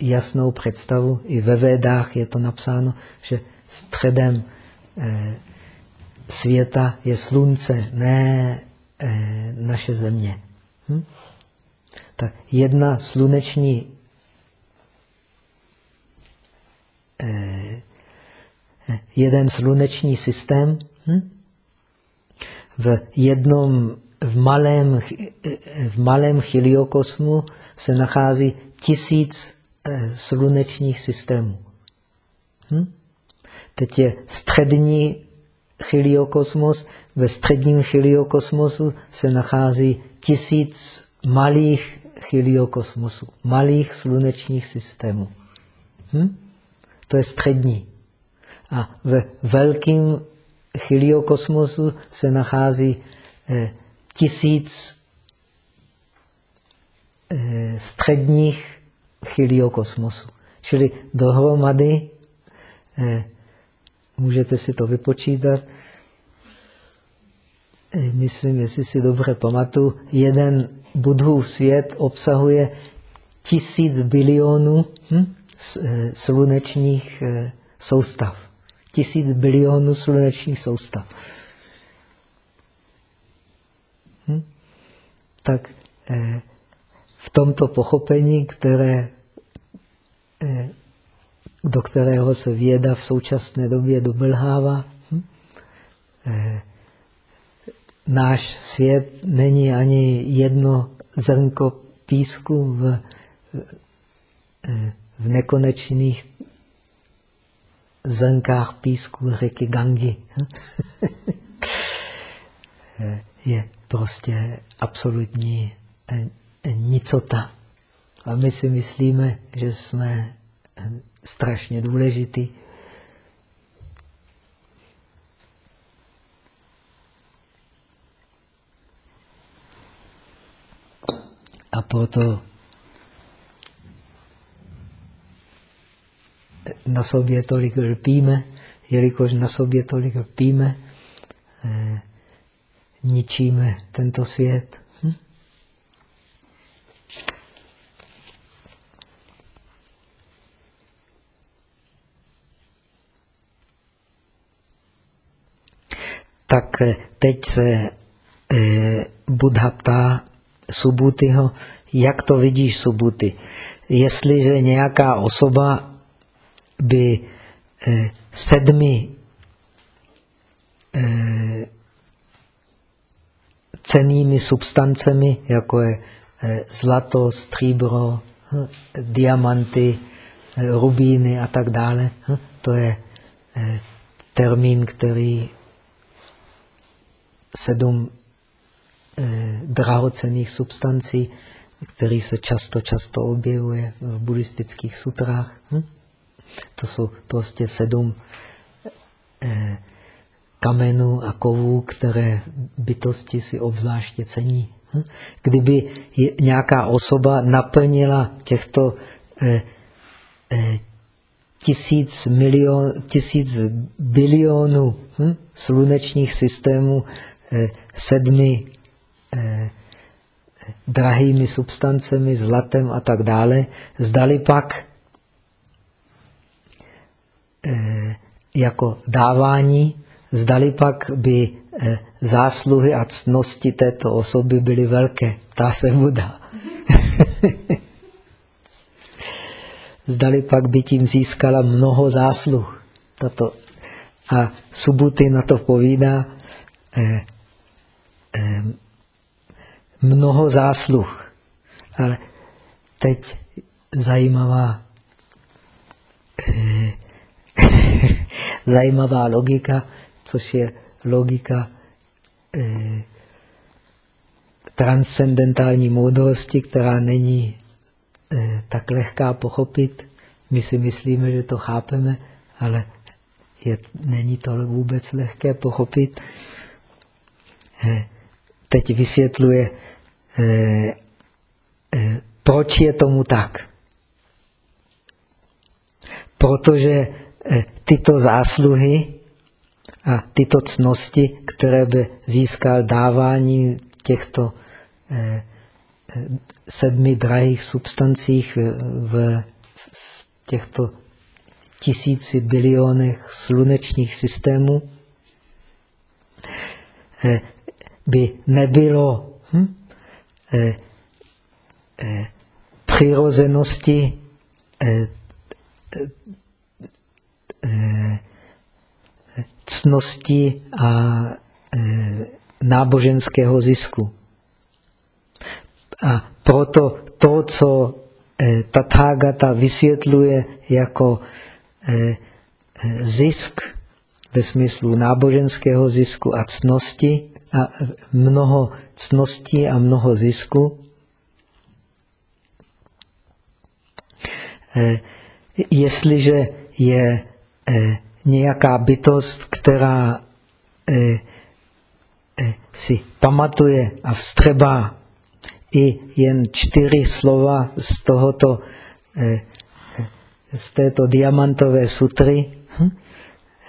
jasnou představu, i ve Védách je to napsáno, že středem světa je slunce, ne naše země. Hm? Tak jedna sluneční eh, jeden sluneční systém hm? v jednom v malém, v malém chiliokosmu se nachází tisíc eh, slunečních systémů. Hm? Teď je střední chiliokosmos. Ve středním chiliokosmosu se nachází tisíc malých heliokosmosu, malých slunečních systémů. Hm? To je střední. A ve velkém heliokosmosu se nachází eh, tisíc eh, středních heliokosmosů. Čili dohromady, eh, můžete si to vypočítat, eh, myslím, jestli si dobře pamatuju, jeden Budhův svět obsahuje tisíc bilionů, hm? slunečních soustav. Tisíc bilionů slunečních soustav. Hm? Tak eh, v tomto pochopení, které, eh, do kterého se věda v současné době dobelhává, hm? eh, náš svět není ani jedno zrnko písku v, v nekonečných zrnkách písku řeky Gangi. Je prostě absolutní nicota. A my si myslíme, že jsme strašně důležitý. A proto na sobě tolik lpíme, jelikož na sobě tolik lpíme, eh, ničíme tento svět. Hm? Tak eh, teď se eh, Buddha ptá Subutyho, jak to vidíš Subuty? Jestliže nějaká osoba by eh, sedmi eh, cenými substancemi, jako je eh, zlato, stříbro, hm, diamanty, eh, rubíny a tak dále. Hm, to je eh, termín, který sedm drahocených substancí, který se často, často objevuje v buddhistických sutrách. Hm. To jsou prostě sedm kamenů a kovů, které bytosti si obzvláště cení. Hm? Kdyby nějaká osoba naplnila těchto eh, eh, tisíc, milion, tisíc bilionů hm? slunečních systémů eh, sedmi eh, drahými substancemi, zlatem a tak dále, zdali pak eh, jako dávání Zdali pak by eh, zásluhy a ctnosti této osoby byly velké. Ptá se Buda. Zdali pak by tím získala mnoho zásluh. Tato. A Subuty na to povídá eh, eh, mnoho zásluh. Ale teď zajímavá eh, zajímavá logika což je logika eh, transcendentální moudrosti, která není eh, tak lehká pochopit. My si myslíme, že to chápeme, ale je, není to vůbec lehké pochopit. Teď vysvětluje, proč je tomu tak. Protože eh, tyto zásluhy a tyto cnosti, které by získal dávání těchto eh, eh, sedmi drahých substancích v těchto tisíci bilionech slunečních systémů, eh, by nebylo hm, přirozenosti cnosti a náboženského zisku. A proto to, co e, Tathagata vysvětluje jako zisk ve smyslu náboženského zisku a cnosti, a mnoho cnosti a mnoho zisku, jestliže je nějaká bytost, která eh, si pamatuje a vstřebá i jen čtyři slova z tohoto, z této diamantové sutry, hm?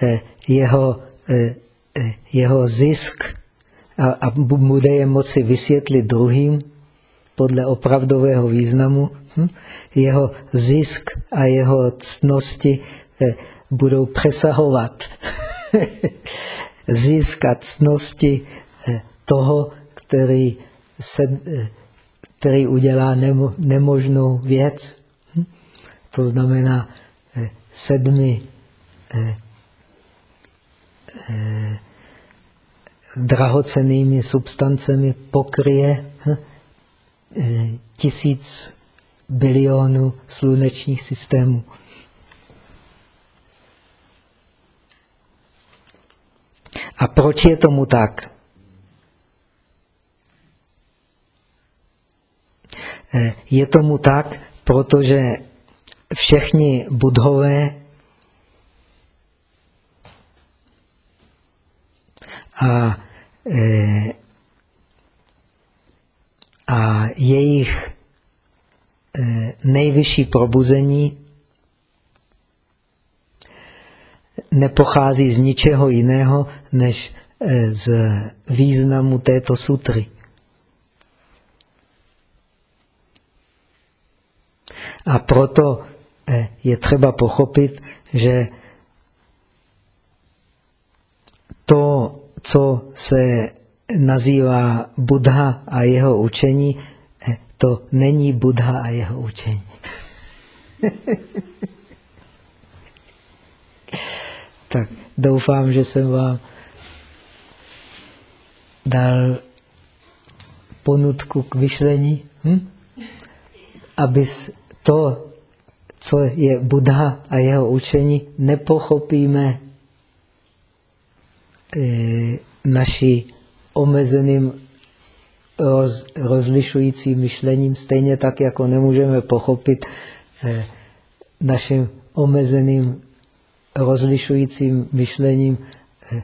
eh, jeho, eh, eh, jeho zisk a, a bude je moci vysvětlit druhým podle opravdového významu, Hm? Jeho zisk a jeho ctnosti eh, budou přesahovat zisk a ctnosti eh, toho, který, se, eh, který udělá nemo, nemožnou věc. Hm? To znamená sedmi drahocenými substancemi pokryje hm? tisíc bilionů slunečních systémů. A proč je tomu tak? Eh, je tomu tak, protože všichni budhové a, eh, a jejich Eh, nejvyšší probuzení nepochází z ničeho jiného, než eh, z významu této sutry. A proto je třeba pochopit, že to, co se nazývá Buddha a jeho učení, to není Buddha a jeho učení. tak doufám, že jsem vám dal ponutku k myšlení, hm? aby to, co je Buddha a jeho učení, nepochopíme e, naši omezeným roz, rozlišující myšlením, stejně tak, jako nemůžeme pochopit eh, naším omezeným rozlišujícím myšlením eh,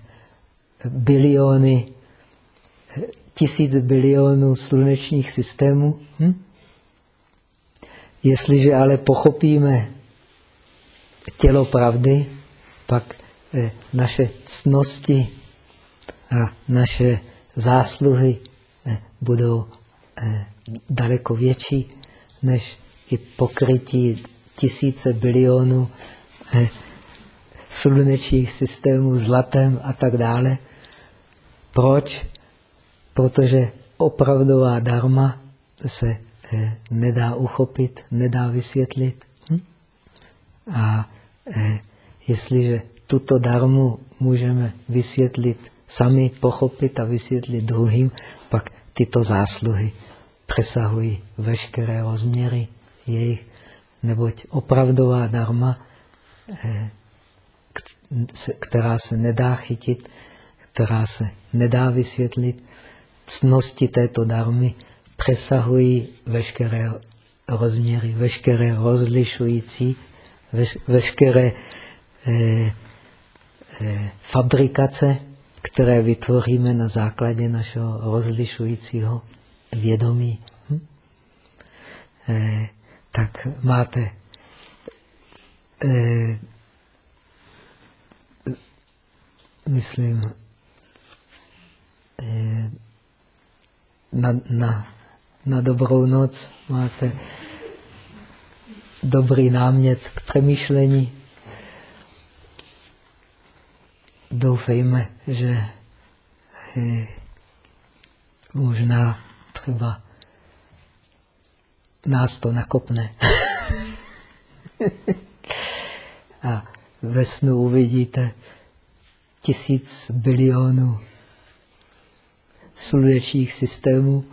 biliony, eh, tisíc bilionů slunečních systémů. Hm? Jestliže ale pochopíme tělo pravdy, pak eh, naše cnosti a naše zásluhy budou eh, daleko větší než i pokrytí tisíce bilionů eh, slunečních systémů zlatem a tak dále. Proč? Protože opravdová dharma se eh, nedá uchopit, nedá vysvětlit. Hm? A jestliže tuto darmu můžeme vysvětlit sami, pochopit a vysvětlit druhým, pak tyto zásluhy přesahují veškeré rozměry jejich, neboť opravdová dharma, eh, která se nedá chytit, která se nedá vysvětlit, cnosti této darmy přesahují veškeré rozměry, veškeré rozlišující, veš, veškeré eh, eh, fabrikace které vytvoříme na základě našeho rozlišujícího vědomí. Hm? Eh, tak máte eh, myslím, eh, na, na, na dobrou noc máte dobrý námět k přemýšlení. Doufejme, že možná třeba nás to nakopne. A ve snu uvidíte tisíc bilionů slunečních systémů.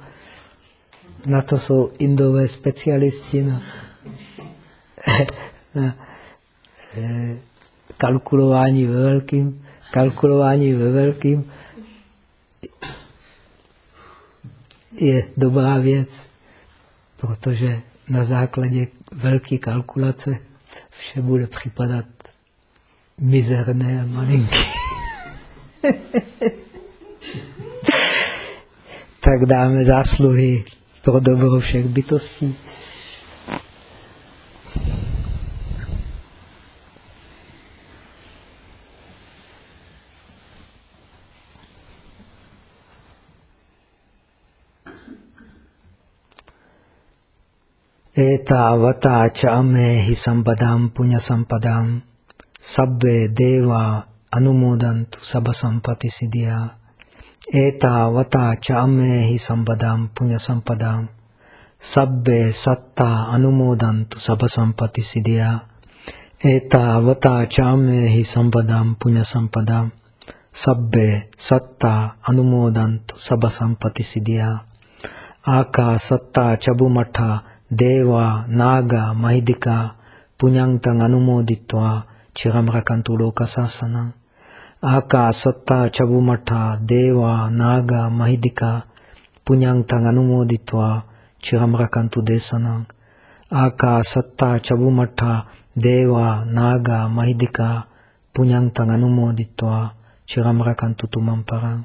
Na to jsou indové specialisti na, na eh, kalkulování ve velkým kalkulování ve velkým je dobrá věc, protože na základě velké kalkulace vše bude připadat mizerné a malinké. tak dáme zásluhy pro dobro všech bytostí. Eta vata chame hi sampadam punya sampadam sabbe deva anumodantu sabha sampati siddhya. Eta vata chame hi sampadam punya sampadam sabbe satta anumodantu sabha sampati siddhya. Eta vata chame hi sampadam punya sampadam sabbe satta anumodantu sabha sampati siddhya. Aka satta chabumata deva naga mahidika punyantang anumoditva chiram rakantu lokasasanam. Aka satta chabumata deva naga mahidika punyantang anumoditva chiram rakantu desanam. Aka satta chabumata deva naga mahidika punyantang anumoditva chiram rakantu tumam parang.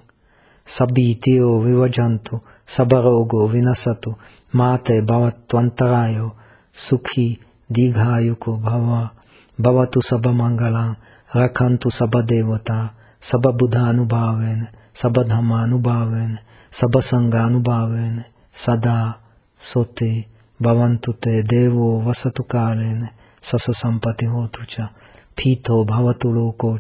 Sabitio vivajantu sabarogo vinasatu mate bhavattvantarayo sukhi dighayuko bhava bhavatu sabamangalam rakantu sabadevata sababudha anubhaven sabadhama anubhaven sabasanga anubhaven sada sote bhavantu te devo vasatu kalene sasa sampati hotu cha pito bhavatu loko